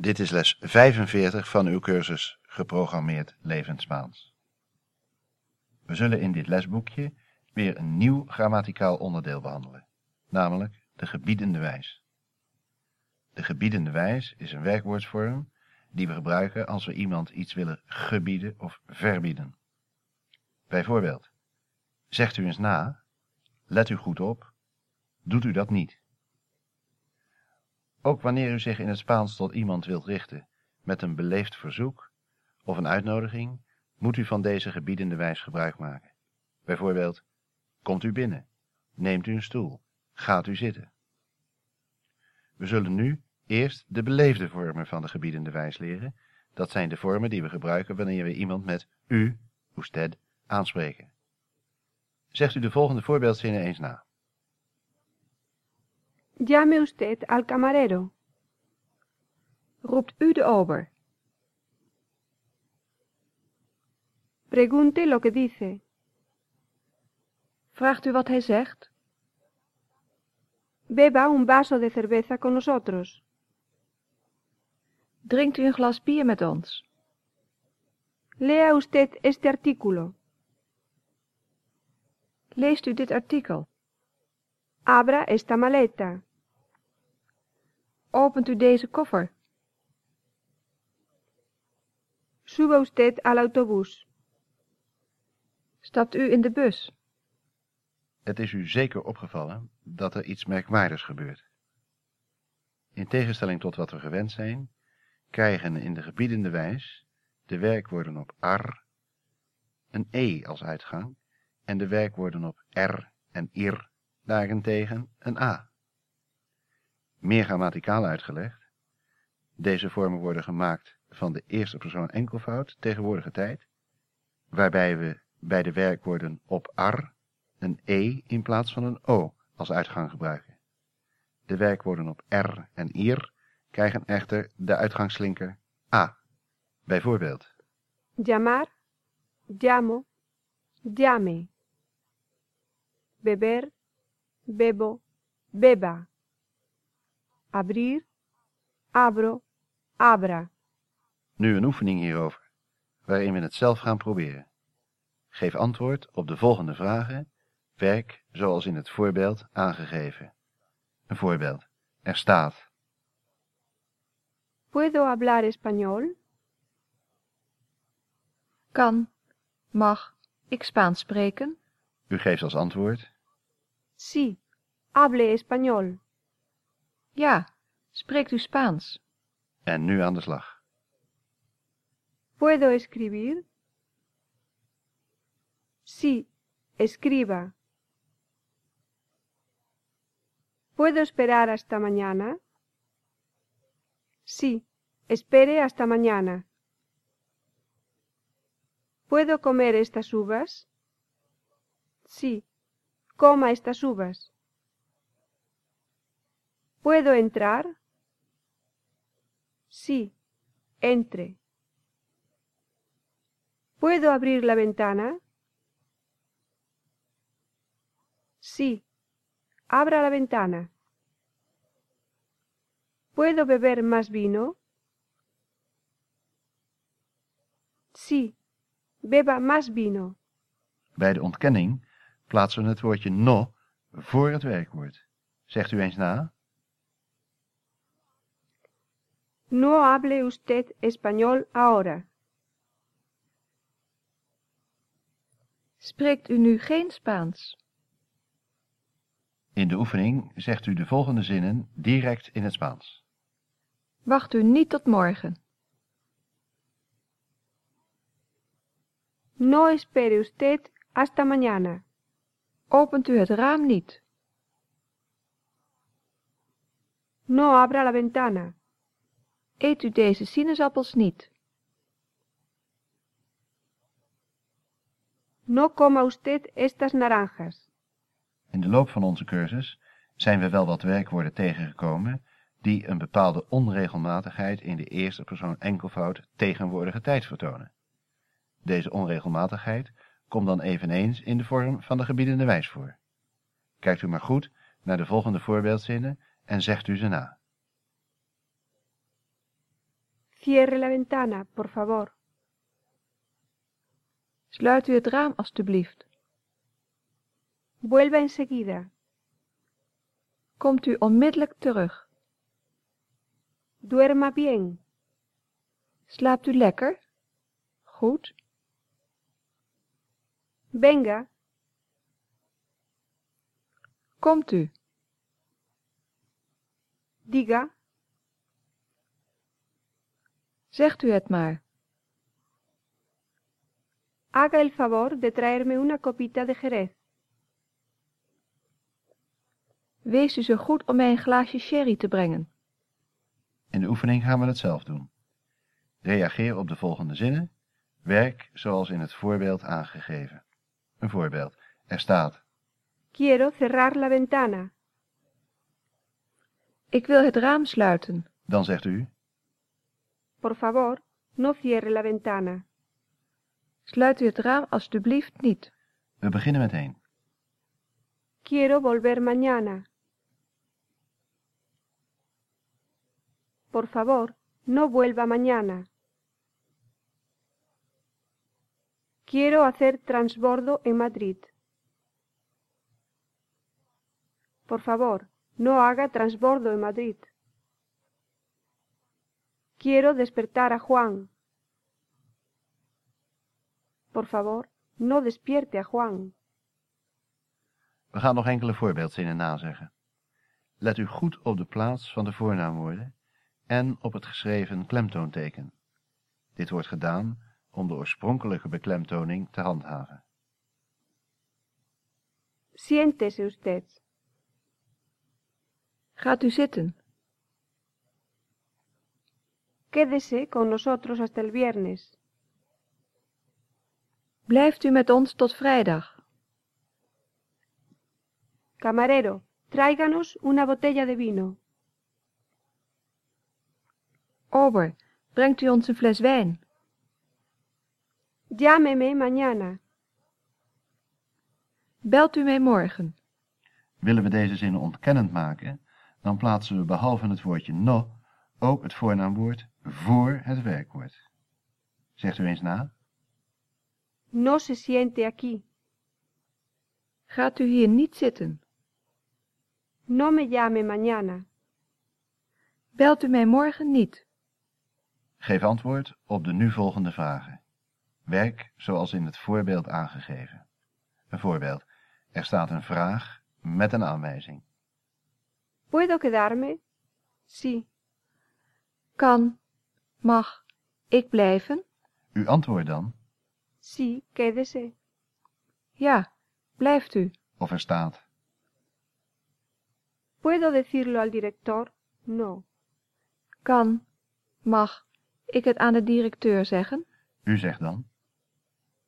Dit is les 45 van uw cursus Geprogrammeerd Levend Spaans. We zullen in dit lesboekje weer een nieuw grammaticaal onderdeel behandelen, namelijk de gebiedende wijs. De gebiedende wijs is een werkwoordsvorm die we gebruiken als we iemand iets willen gebieden of verbieden. Bijvoorbeeld, zegt u eens na, let u goed op, doet u dat niet. Ook wanneer u zich in het Spaans tot iemand wilt richten met een beleefd verzoek of een uitnodiging, moet u van deze gebiedende wijs gebruik maken. Bijvoorbeeld, komt u binnen, neemt u een stoel, gaat u zitten. We zullen nu eerst de beleefde vormen van de gebiedende wijs leren. Dat zijn de vormen die we gebruiken wanneer we iemand met u, usted, aanspreken. Zegt u de volgende voorbeeldzinnen eens na. Llame usted al camarero. Roept u de ober. Pregunte lo que dice. Vraagt u wat hij zegt? Beba un vaso de cerveza con nosotros. Drinkt u een glas bier met ons? Lea usted este artículo. Leest u dit artikel? Abra esta maleta. Opent u deze koffer? Suba usted al autobús. Stapt u in de bus? Het is u zeker opgevallen dat er iets merkwaardigs gebeurt. In tegenstelling tot wat we gewend zijn, krijgen in de gebiedende wijs de werkwoorden op ar een e als uitgang en de werkwoorden op r en ir daarentegen een a. Meer grammaticaal uitgelegd, deze vormen worden gemaakt van de eerste persoon enkelvoud tegenwoordige tijd, waarbij we bij de werkwoorden op ar een e in plaats van een o als uitgang gebruiken. De werkwoorden op r en ir krijgen echter de uitgangslinker a. Bijvoorbeeld, Llamar, llamo, llame. Beber, bebo, beba. Abrir, abro, abra. nu een oefening hierover, waarin we het zelf gaan proberen. Geef antwoord op de volgende vragen, werk zoals in het voorbeeld aangegeven. Een voorbeeld, er staat, ¿Puedo hablar español? Kan, mag ik Spaans spreken? u geeft als antwoord, Sí, hable español. Ja, spreekt u Spaans? en nu aan de slag. ¿Puedo escribir? Sí, escriba. ¿Puedo esperar hasta mañana? Sí, espere hasta mañana. ¿Puedo comer estas uvas? Sí, coma estas uvas. ¿Puedo entrar? Sí, entre. ¿Puedo abrir la ventana? Sí, abra la ventana. ¿Puedo beber más vino? Sí, beba más vino. Bij de ontkenning plaatsen het woordje no voor het werkwoord. Zegt u eens na, No hable usted español ahora. Spreekt u nu geen Spaans? in de oefening zegt u de volgende zinnen direct in het Spaans. Wacht u niet tot morgen. No espere usted hasta mañana. Opent u het raam niet. No abra la ventana. Eet u deze sinaasappels niet. No coma usted estas naranjas. In de loop van onze cursus zijn we wel wat werkwoorden tegengekomen die een bepaalde onregelmatigheid in de eerste persoon enkelvoud tegenwoordige tijd vertonen. Deze onregelmatigheid komt dan eveneens in de vorm van de gebiedende wijs voor. Kijkt u maar goed naar de volgende voorbeeldzinnen en zegt u ze na. Cierre la ventana, por favor. Sluit u het raam alstublieft. Vuelva enseguida. Komt u onmiddellijk terug. Duerma bien. Slaapt u lekker? Goed. Venga. Komt u. Diga. Zegt u het maar. Haga el favor de traerme una copita de Jerez. Wees u zo goed om mij een glaasje sherry te brengen. In de oefening gaan we het zelf doen. Reageer op de volgende zinnen. Werk zoals in het voorbeeld aangegeven. Een voorbeeld. Er staat Quiero cerrar la ventana. Ik wil het raam sluiten. Dan zegt u Por favor, no cierre la ventana. Sluit u het raam alstublieft niet. We beginnen met één. Quiero volver mañana. Por favor, no vuelva mañana. Quiero hacer transbordo en Madrid. Por favor, no haga transbordo en Madrid. Quiero despertar a Juan. Por favor, no despierte a Juan. We gaan nog enkele voorbeeldzinnen nazeggen. Let u goed op de plaats van de voornaamwoorden en op het geschreven klemtoonteken. Dit wordt gedaan om de oorspronkelijke beklemtoning te handhaven. Siéntese usted. Gaat u zitten. Quédese con nosotros hasta el viernes. Blijft u met ons tot vrijdag. Camarero, tráiganos una botella de vino. Ober, brengt u ons een fles wijn. Llámeme mañana. Belt u mij morgen. Willen we deze zinnen ontkennend maken, dan plaatsen we behalve het woordje no ook het voornaamwoord voor het werkwoord. Zegt u eens na. No se siente aquí. Gaat u hier niet zitten. No me llame mañana. Belt u mij morgen niet. Geef antwoord op de nu volgende vragen. Werk zoals in het voorbeeld aangegeven. Een voorbeeld. Er staat een vraag met een aanwijzing. ¿Puedo quedarme? Sí. Kan, mag, ik blijven? U antwoordt dan, Sí, quédese. Ja, blijft u. of er staat, ¿Puedo decirlo al director? No. Kan, mag, ik het aan de directeur zeggen? u zegt dan,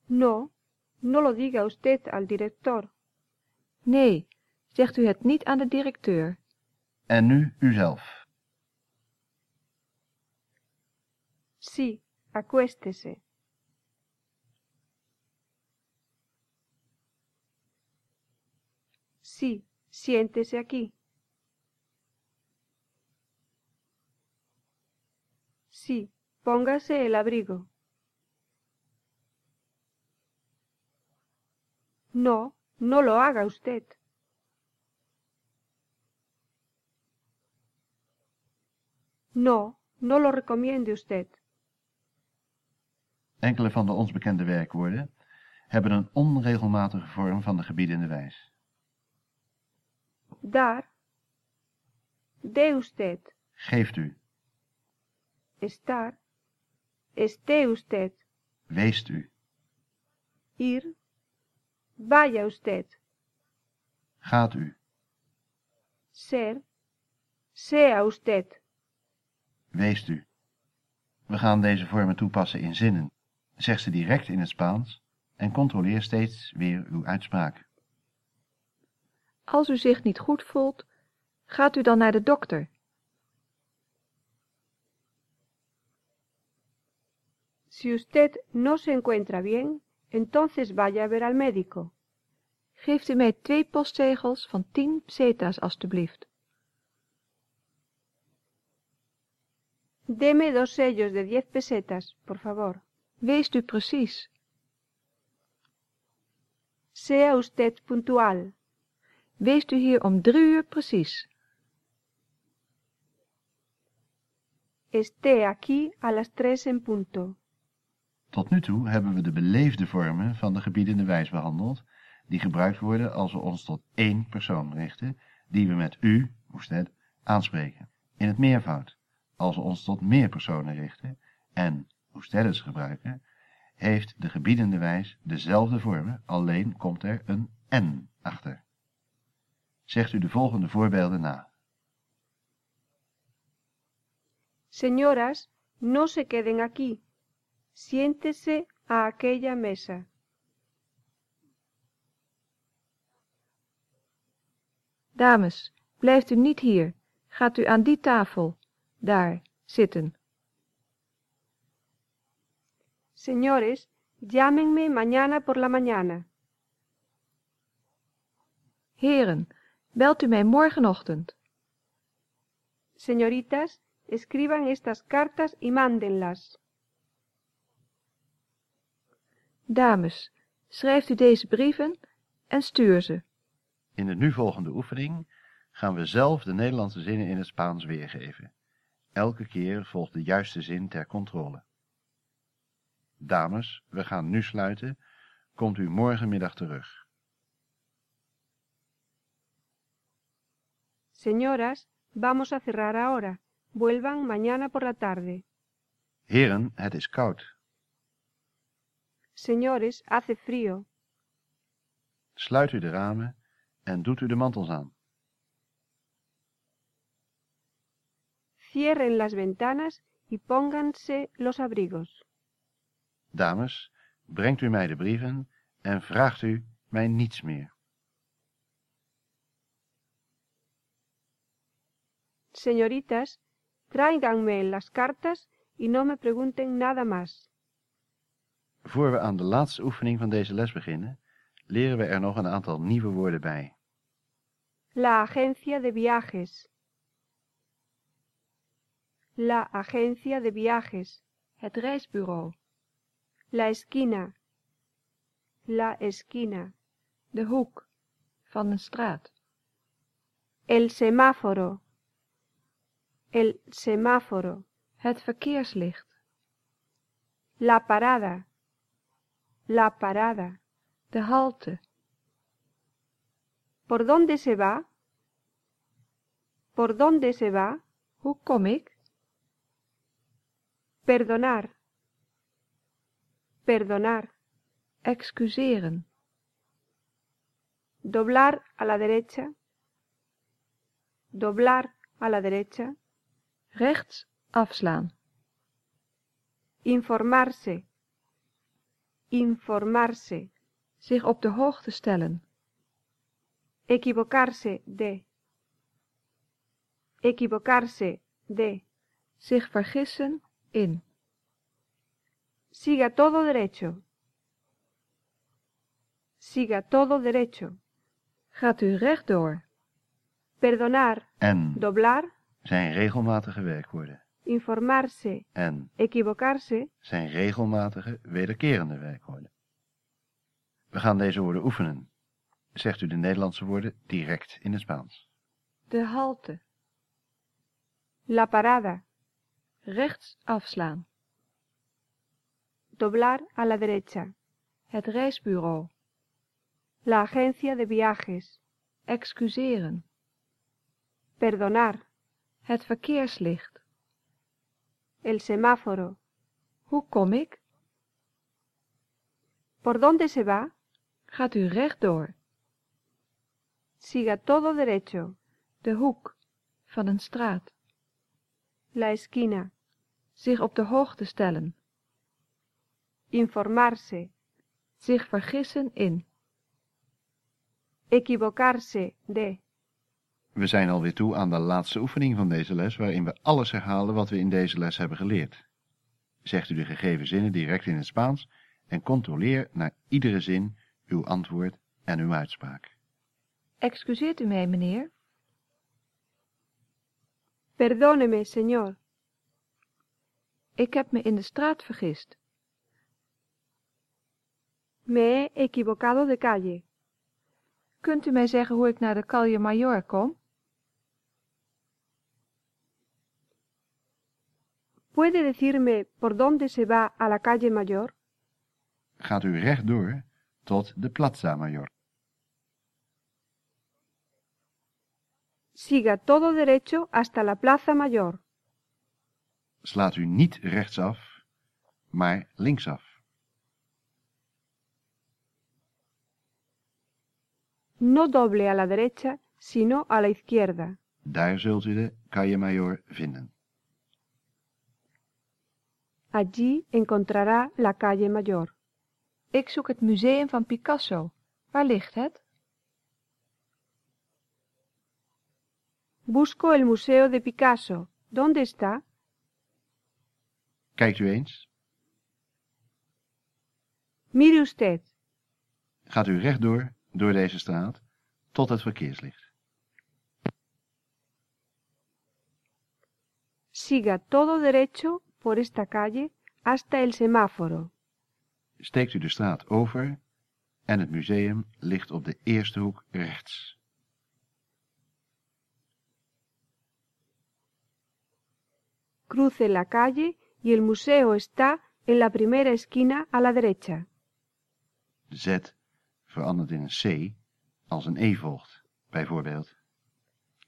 No. No lo diga usted al director. Nee, zegt u het niet aan de directeur. en nu uzelf. Sí, acuéstese. Sí, siéntese aquí. Sí, póngase el abrigo. No, no lo haga usted. No, no lo recomiende usted. Enkele van de ons bekende werkwoorden hebben een onregelmatige vorm van de gebiedende wijs. Dar. De usted. Geeft u, Estar. Esté usted. weest u, Ir. Vaya usted. gaat u, Ser. Sea usted. weest u. We gaan deze vormen toepassen in zinnen. Zeg ze direct in het Spaans en controleer steeds weer uw uitspraak. Als u zich niet goed voelt, gaat u dan naar de dokter. Si usted no se encuentra bien, entonces vaya a ver al médico. Geeft u mij twee postzegels van 10 pesetas alstublieft. Deme dos sellos de diez pesetas, por favor. Wees u precies. Sea usted puntual. Wees u hier om drie uur precies. Esté aquí a las tres en punto. Tot nu toe hebben we de beleefde vormen van de gebiedende wijs behandeld, die gebruikt worden als we ons tot één persoon richten, die we met u, usted, aanspreken. In het meervoud, als we ons tot meer personen richten en ustedes gebruiken, heeft de gebiedende wijs dezelfde vormen, alleen komt er een n achter. Zegt u de volgende voorbeelden na. Señoras, no se queden aquí. Siéntese a aquella mesa. Dames, blijft u niet hier. Gaat u aan die tafel, daar, zitten. Señores, llámenme mañana por la mañana. Heren, belt u mij morgenochtend. Señoritas, escriban estas cartas y mándenlas. Dames, schrijft u deze brieven en stuur ze. In de nu volgende oefening gaan we zelf de Nederlandse zinnen in het Spaans weergeven. Elke keer volgt de juiste zin ter controle. Dames, we gaan nu sluiten. Komt u morgenmiddag terug. Señoras, vamos a cerrar ahora. Vuelvan mañana por la tarde. Heren, het is koud. Señores, hace frío. Sluit u de ramen en doet u de mantels aan. Cierren las ventanas y pónganse los abrigos. Dames, brengt u mij de brieven en vraagt u mij niets meer. Señoritas, tráiganme las cartas y no me pregunten nada más. Voor we aan de laatste oefening van deze les beginnen, leren we er nog een aantal nieuwe woorden bij. La agencia de viajes. La agencia de viajes. Het reisbureau, La esquina. La esquina. de hoek van een straat, El semáforo. El semáforo. het verkeerslicht, La parada. La parada. de halte, ¿Por dónde se va? ¿Por dónde se va? hoe kom ik, Perdonar. Perdonar. excuseren, Doblar a la derecha. Doblar a la derecha. rechts afslaan, Informarse. Informarse. zich op de hoogte stellen, Equivocarse de. Equivocarse de. zich vergissen in, Siga todo derecho. Siga todo derecho. gaat u rechtdoor, Perdonar. En Doblar. zijn regelmatige werkwoorden. Informarse. En Equivocarse. zijn regelmatige wederkerende werkwoorden. We gaan deze woorden oefenen. Zegt u de Nederlandse woorden direct in het Spaans. de halte, La parada. rechts afslaan, Doblar a la derecha. het reisbureau, La agencia de viajes. excuseren, Perdonar. het verkeerslicht, El semáforo. hoe kom ik, ¿Por dónde se va? gaat u rechtdoor, Siga todo derecho. de hoek van een straat, La esquina. zich op de hoogte stellen, Informarse. zich vergissen in, Equivocarse de. We zijn alweer toe aan de laatste oefening van deze les, waarin we alles herhalen wat we in deze les hebben geleerd. Zegt u de gegeven zinnen direct in het Spaans en controleer naar iedere zin uw antwoord en uw uitspraak. excuseert u mij, meneer, Perdóneme, señor. Ik heb me in de straat vergist. Me he equivocado de calle. Kunt u mij zeggen hoe ik naar de Calle Mayor kom? ¿Puede decirme por dónde se va a la calle mayor? Gaat u rechtdoor tot de Plaza Mayor. Siga todo derecho hasta la plaza mayor. Slaat u niet rechtsaf, maar linksaf. No doble a la derecha, sino a la izquierda. Daar zult u de Calle Mayor vinden. Allí encontrará la calle mayor. Ik zoek het museum van Picasso. Waar ligt het? Busco el Museo de Picasso. ¿Dónde está? Kijkt u eens. Mire usted. Gaat u rechtdoor door deze straat tot het verkeerslicht. Siga todo derecho por esta calle hasta el semáforo. Steekt u de straat over en het museum ligt op de eerste hoek rechts. Cruce la calle y el museo está en la primera esquina a la derecha. De Z verandert in een C als een E volgt, bijvoorbeeld.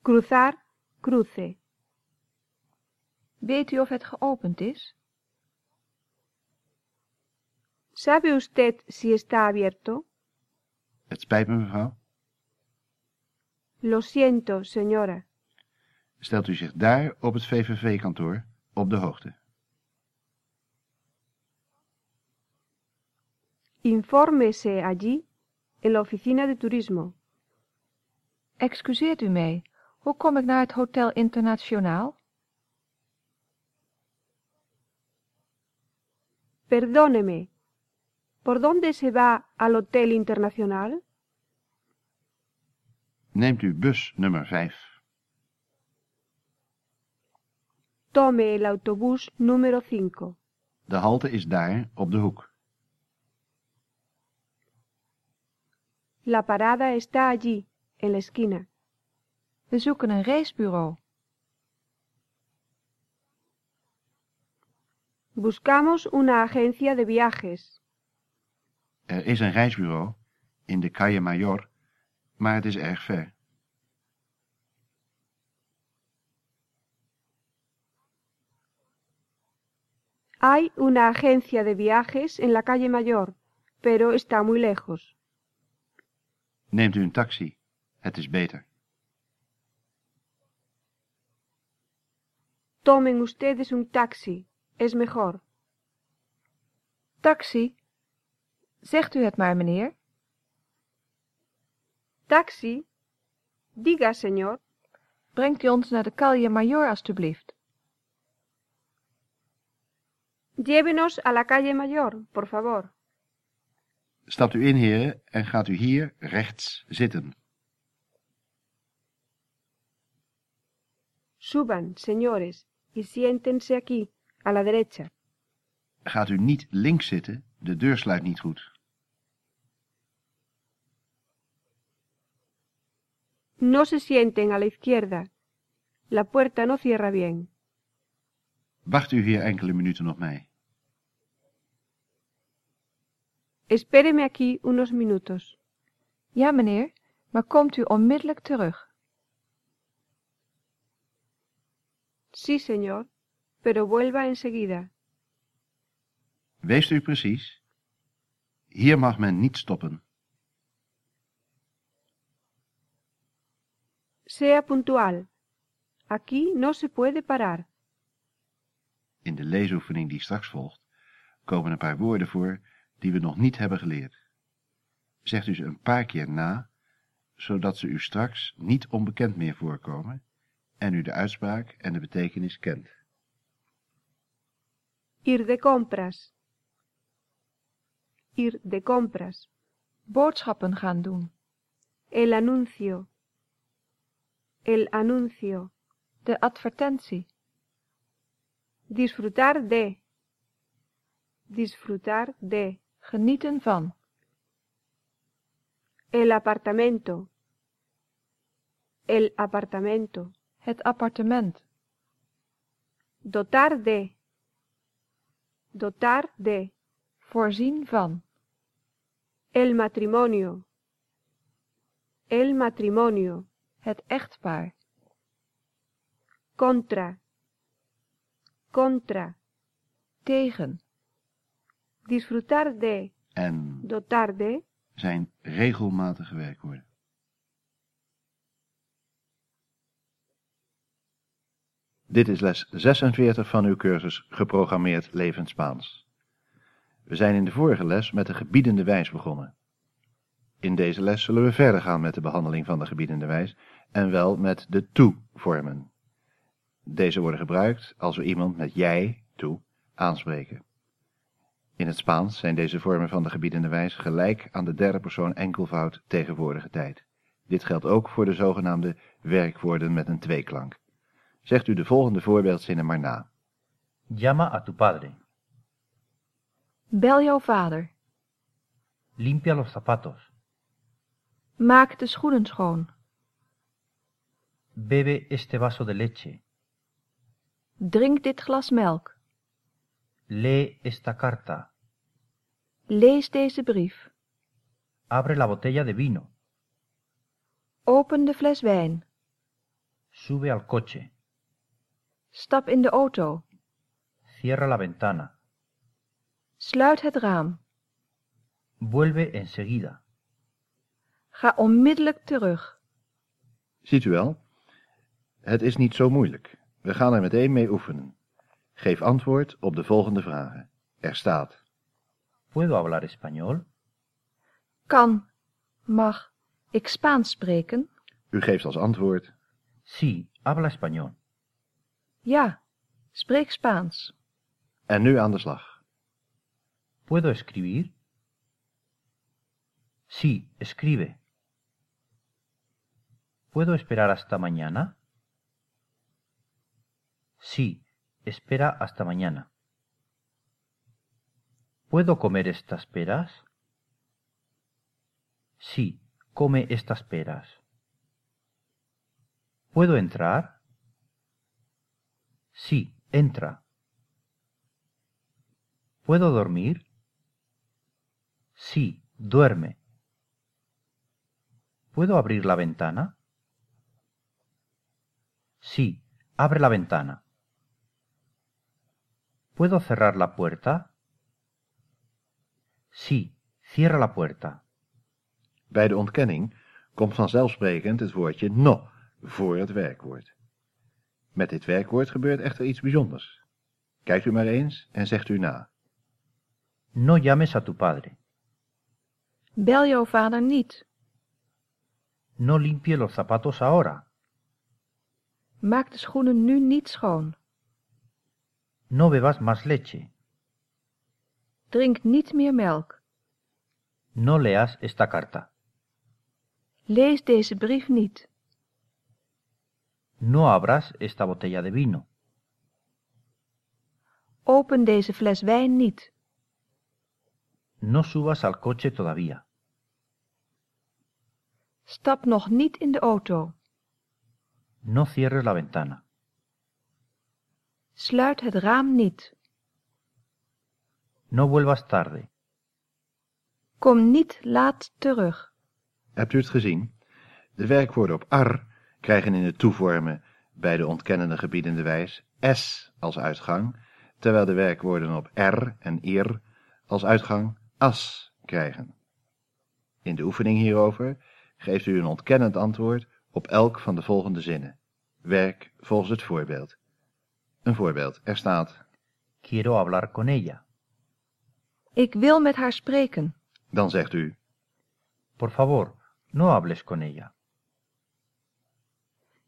Cruzar, cruce. Weet u of het geopend is? ¿Sabe usted si está abierto? Het spijt me, mevrouw. Lo siento, señora. Stelt u zich daar op het VVV-kantoor op de hoogte. Infórmese allí, en la oficina de turismo. Excuseert u mij, hoe kom ik naar het Hotel Internationaal? Perdóneme. ¿Por dónde se va al Hotel Internacional? Neemt u bus nummer 5. Tome el autobús número 5. De halte is daar op de hoek. La parada está allí, en la esquina. We zoeken een reisbureau. Buscamos una agencia de viajes. Er is een reisbureau in de Calle Mayor, maar het is erg ver. Hay una agencia de viajes en la calle Mayor, pero está muy lejos. Neemt u een taxi. Het is beter. Tomen ustedes un taxi. Es mejor. Taxi? Zegt u het maar, meneer. Taxi. Diga, señor. Brengt u ons naar de Calle Mayor, alstublieft. Llévenos a la calle Mayor, por favor. Stapt u in, heren, en gaat u hier rechts zitten. Suban, señores, y siéntense aquí, a la derecha. Gaat u niet links zitten, de deur sluit niet goed. No se sienten a la izquierda. La puerta no cierra bien. Wacht u hier enkele minuten op mij. Espéreme aquí unos minutos. Ja, meneer, maar komt u onmiddellijk terug. Sí, señor, pero vuelva enseguida. Wees u precies. Hier mag men niet stoppen. Sea puntual. Aquí no se puede parar. In de leesoefening die straks volgt, komen een paar woorden voor die we nog niet hebben geleerd. Zegt u ze een paar keer na, zodat ze u straks niet onbekend meer voorkomen en u de uitspraak en de betekenis kent. Ir de compras. Ir de compras. Boodschappen gaan doen. El anuncio. El anuncio. De advertentie. Disfrutar de. Disfrutar de. Genieten van. El apartamento. El apartamento. Het appartement. Dotar de. Dotar de. Voorzien van. El matrimonio. El matrimonio. Het echtpaar. Contra. Contra. Tegen. Disfrutar de. En Dotar de. zijn regelmatige werkwoorden. Dit is les 46 van uw cursus Geprogrammeerd Levend Spaans. We zijn in de vorige les met de gebiedende wijs begonnen. In deze les zullen we verder gaan met de behandeling van de gebiedende wijs en wel met de toe-vormen. Deze worden gebruikt als we iemand met jij, toe, aanspreken. In het Spaans zijn deze vormen van de gebiedende wijs gelijk aan de derde persoon enkelvoud tegenwoordige tijd. Dit geldt ook voor de zogenaamde werkwoorden met een tweeklank. Zegt u de volgende voorbeeldzinnen maar na. Llama a tu padre. Bel jouw vader. Limpia los zapatos. Maak de schoenen schoon. Bebe este vaso de leche. Drink dit glas melk. Lee esta carta. Lees deze brief. Abre la botella de vino. Open de fles wijn. Sube al coche. Stap in de auto. Cierra la ventana. Sluit het raam. Vuelve enseguida. Ga onmiddellijk terug. Ziet u wel? Het is niet zo moeilijk. We gaan er meteen mee oefenen. Geef antwoord op de volgende vragen. Er staat ¿Puedo hablar español? Kan, mag ik Spaans spreken? U geeft als antwoord Sí, habla español. Ja, spreek Spaans. en nu aan de slag. ¿Puedo escribir? Sí, escribe. ¿Puedo esperar hasta mañana? Sí, espera hasta mañana. ¿Puedo comer estas peras? Sí, come estas peras. ¿Puedo entrar? Sí, entra. ¿Puedo dormir? Sí, duerme. ¿Puedo abrir la ventana? Sí, abre la ventana. ¿Puedo cerrar la puerta? Sí, cierra la puerta. Bij de ontkenning komt vanzelfsprekend het woordje no voor het werkwoord. Met dit werkwoord gebeurt echter iets bijzonders. Kijkt u maar eens en zegt u na. No llames a tu padre. Bel jouw vader niet. No limpie los zapatos ahora. Maak de schoenen nu niet schoon. No bebas más leche. Drink niet meer melk. No leas esta carta. Lees deze brief niet. No abras esta botella de vino. Open deze fles wijn niet. No subas al coche todavía. Stap nog niet in de auto. No cierres la ventana. Sluit het raam niet. No vuelvas tarde. Kom niet laat terug. Hebt u het gezien? De werkwoorden op ar krijgen in de toevormen bij de ontkennende gebiedende wijs s als uitgang, terwijl de werkwoorden op r en ir als uitgang as krijgen. In de oefening hierover geeft u een ontkennend antwoord op elk van de volgende zinnen. Werk volgens het voorbeeld. Een voorbeeld. Er staat, Quiero hablar con ella. Ik wil met haar spreken. dan zegt u, Por favor, no hables con ella.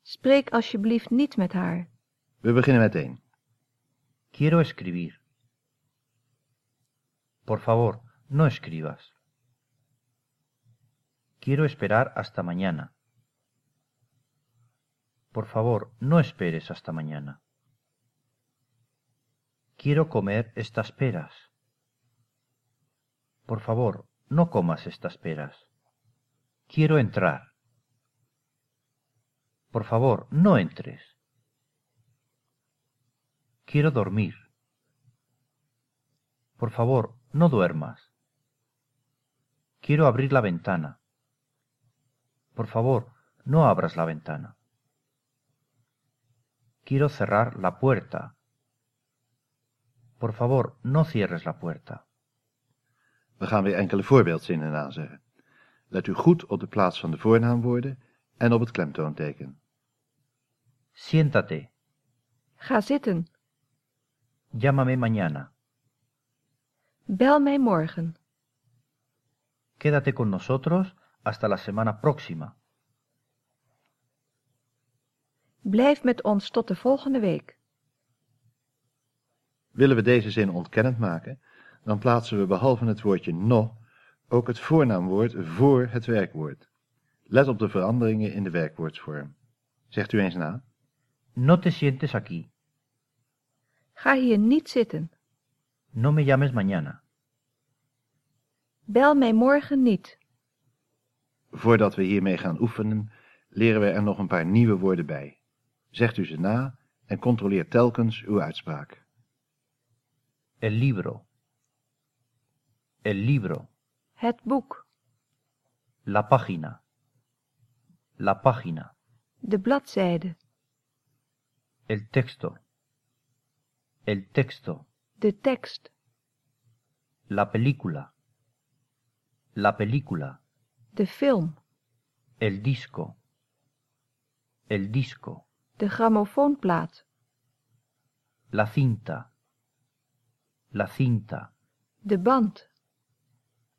Spreek alsjeblieft niet met haar. we beginnen meteen. Quiero escribir. Por favor, no escribas. Quiero esperar hasta mañana. Por favor, no esperes hasta mañana. Quiero comer estas peras. Por favor, no comas estas peras. Quiero entrar. Por favor, no entres. Quiero dormir. Por favor, no duermas. Quiero abrir la ventana. Por favor, no abras la ventana. Quiero cerrar la puerta. Por favor, no cierres la puerta. We gaan weer enkele voorbeeldzinnen nazeggen. Let u goed op de plaats van de voornaamwoorden en op het klemtoonteken. Siéntate. Ga zitten. Llámame mañana. Bel mij morgen. Quédate con nosotros hasta la semana próxima. Blijf met ons tot de volgende week. Willen we deze zin ontkennend maken, dan plaatsen we behalve het woordje no ook het voornaamwoord voor het werkwoord. Let op de veranderingen in de werkwoordsvorm. Zegt u eens na. No te sientes aquí. Ga hier niet zitten. No me llames mañana. Bel mij morgen niet. Voordat we hiermee gaan oefenen, leren we er nog een paar nieuwe woorden bij. Zegt u ze na en controleer telkens uw uitspraak. El libro. El libro. Het boek. La página. La página. De bladzijde. El texto. El texto. De tekst. La película. La película. De film. El disco. El disco. De grammofoonplaat. La cinta. La cinta. De band.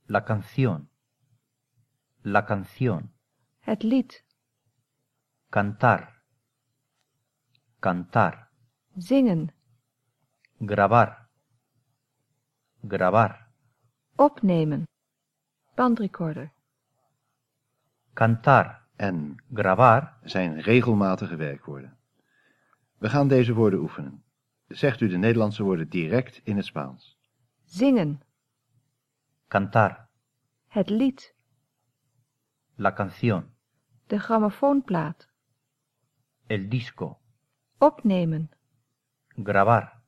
La canción. La canción. Het lied. Cantar. Cantar. Zingen. Grabar. Grabar. Opnemen. Bandrecorder. Cantar. En Grabar. zijn regelmatige werkwoorden. We gaan deze woorden oefenen. Zegt u de Nederlandse woorden direct in het Spaans. Zingen. Cantar. Het lied. La canción. De grammofoonplaat. El disco. Opnemen. Grabar.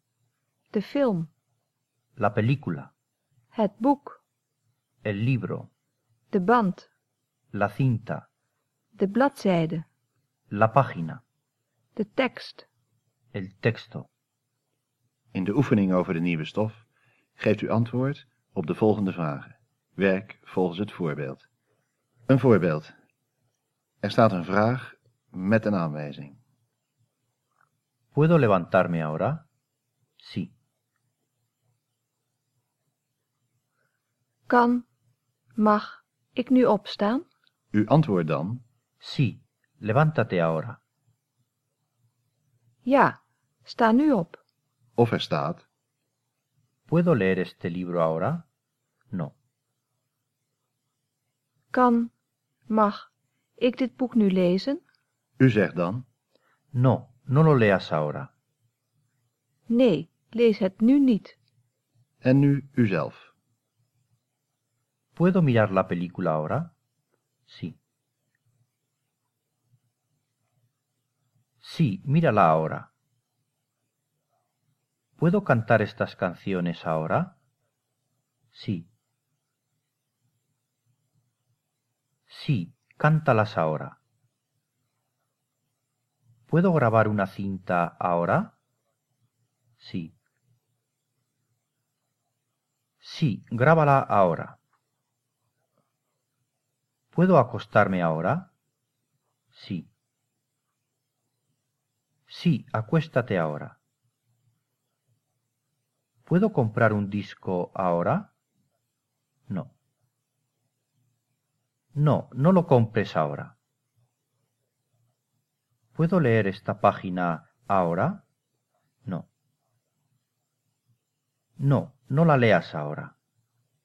De film. La película. Het boek. El libro. De band. La cinta. De bladzijde. La página. De tekst. El texto. In de oefening over de nieuwe stof geeft u antwoord op de volgende vragen. Werk volgens het voorbeeld. Een voorbeeld. Er staat een vraag met een aanwijzing. ¿Puedo levantarme ahora? Sí. Kan. Mag. Ik nu opstaan? U antwoordt dan Sí. Levántate ahora. Ja. Sta nu op. of er staat ¿Puedo leer este libro ahora? No. Kan. Mag. Ik dit boek nu lezen? U zegt dan No, no lo leas ahora. Nee. Lees het nu niet. en nu uzelf. ¿Puedo mirar la película ahora? Sí. Sí, mírala ahora. ¿Puedo cantar estas canciones ahora? Sí. Sí, cántalas ahora. ¿Puedo grabar una cinta ahora? Sí. Sí, grábala ahora. ¿Puedo acostarme ahora? Sí. Sí, acuéstate ahora. ¿Puedo comprar un disco ahora? No. No, no lo compres ahora. ¿Puedo leer esta página ahora? No. No, no la leas ahora.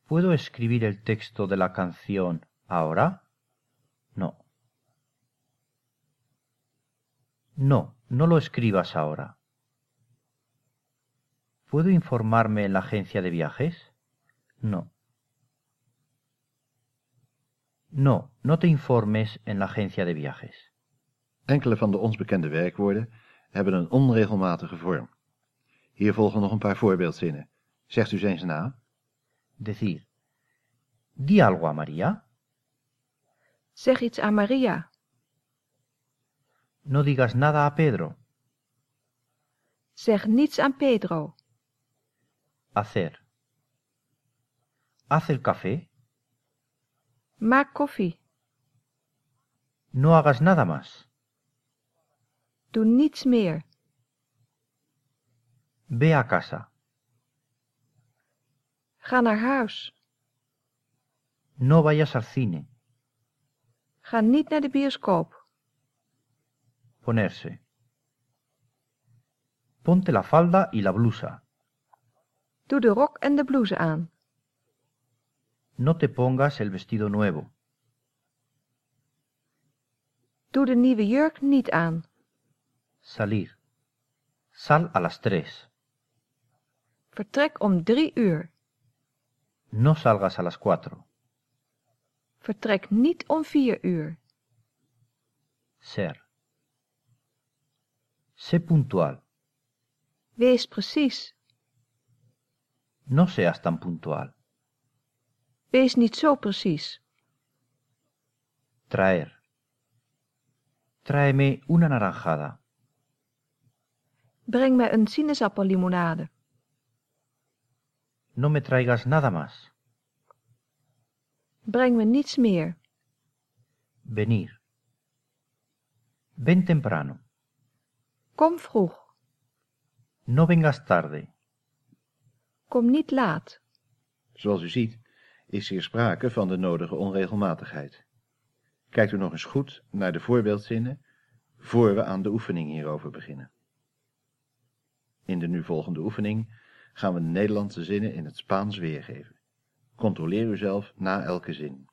¿Puedo escribir el texto de la canción ahora? No. No, no lo escribas ahora. ¿Puedo informarme en la agencia de viajes? No. No, no te informes en la agencia de viajes. Enkele van de ons bekende werkwoorden hebben een onregelmatige vorm. Hier volgen nog een paar voorbeeldzinnen. Zegt u ze eens na. Decir, di algo a María. Zeg iets aan Maria. No digas nada a Pedro. Zeg niets aan Pedro. Hacer. Haz el café. Maak koffie. No hagas nada más. Doe niets meer. Ve a casa. Ga naar huis. No vayas al cine. Ga niet naar de bioscoop. Ponerse. Ponte la falda y la blusa. Doe de rok en de blouse aan. No te pongas el vestido nuevo. Doe de nieuwe jurk niet aan. Salir. Sal a las tres. Vertrek om drie uur. No salgas a las cuatro. Vertrek niet om vier uur. Ser. Sé puntual. Wees precies. No seas tan puntual. Wees niet zo precies. Traer. Tráeme una naranjada. Breng mij een sinaasappellimonade. No me traigas nada más. Breng me niets meer. Venir. Ven temprano. Kom vroeg. No vengas tarde. Kom niet laat. Zoals u ziet, is hier sprake van de nodige onregelmatigheid. Kijkt u nog eens goed naar de voorbeeldzinnen voor we aan de oefening hierover beginnen. In de nu volgende oefening gaan we de Nederlandse zinnen in het Spaans weergeven. Controleer u zelf na elke zin.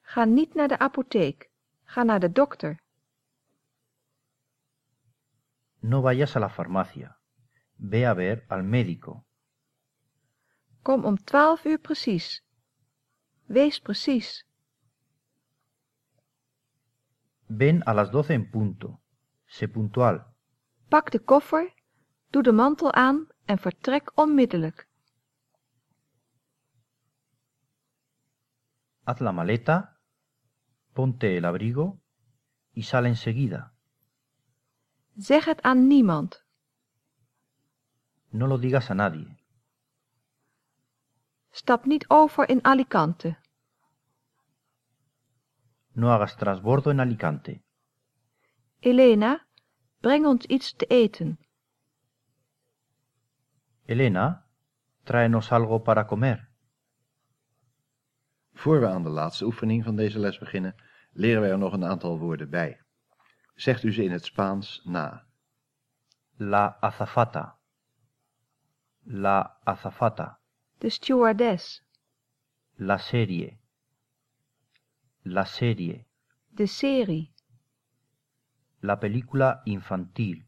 Ga niet naar de apotheek. Ga naar de dokter. No vayas a la farmacia. Ve a ver al médico. Kom om twaalf uur precies. Wees precies. Ven a las doce en punto. Sé puntual. Pak de koffer, doe de mantel aan en vertrek onmiddellijk. Haz la maleta, ponte el abrigo y sal enseguida. Zeg het aan niemand. No lo digas a nadie. Stap niet over in Alicante. No hagas trasbordo en Alicante. Elena, breng ons iets te eten. Elena, tráenos algo para comer. Voor we aan de laatste oefening van deze les beginnen, leren wij er nog een aantal woorden bij. Zegt u ze in het Spaans na. La azafata. La azafata. De stewardess. La serie. La serie. De serie. La película infantil.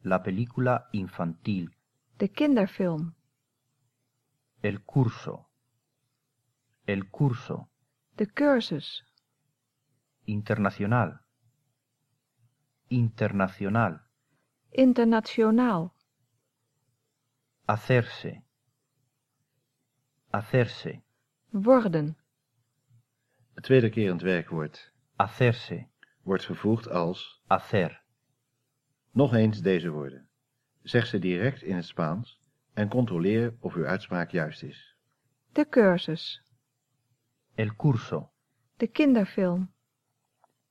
La película infantil. De kinderfilm. El curso. El curso. De cursus. Internacional. Internacional. Internationaal. Hacerse. Hacerse. Worden. Het tweederkerend werkwoord Hacerse. wordt vervoegd als Hacer. nog eens deze woorden. Zeg ze direct in het Spaans en controleer of uw uitspraak juist is. De cursus. El curso. De kinderfilm.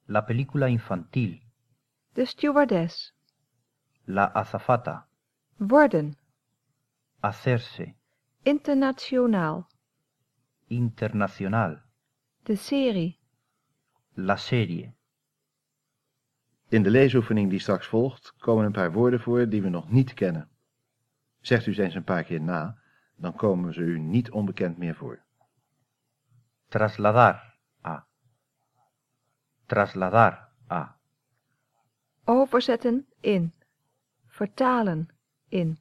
La película infantil. De stewardess. La azafata. Worden. Hacerse. Internationaal. Internacional. De serie. La serie. In de leesoefening die straks volgt komen een paar woorden voor die we nog niet kennen. Zegt u ze eens een paar keer na, dan komen ze u niet onbekend meer voor. Trasladar. A. Trasladar. A. Overzetten in. vertalen in.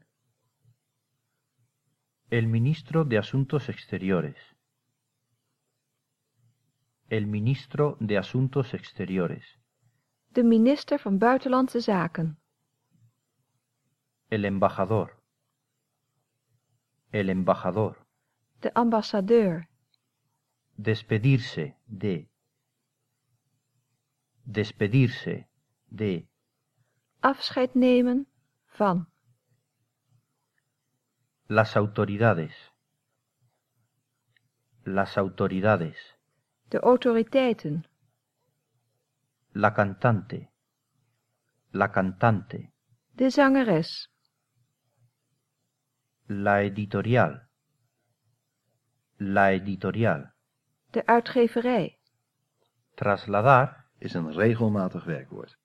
El ministro de Asuntos Exteriores. El ministro de Asuntos Exteriores. De minister van Buitenlandse Zaken. El embajador. El embajador. De ambassadeur. Despedirse de. Despedirse de. Afscheid nemen van. Las autoridades. Las autoridades. De autoriteiten. La cantante. La cantante. De zangeres. La editorial. La editorial. De uitgeverij. Trasladar is een regelmatig werkwoord.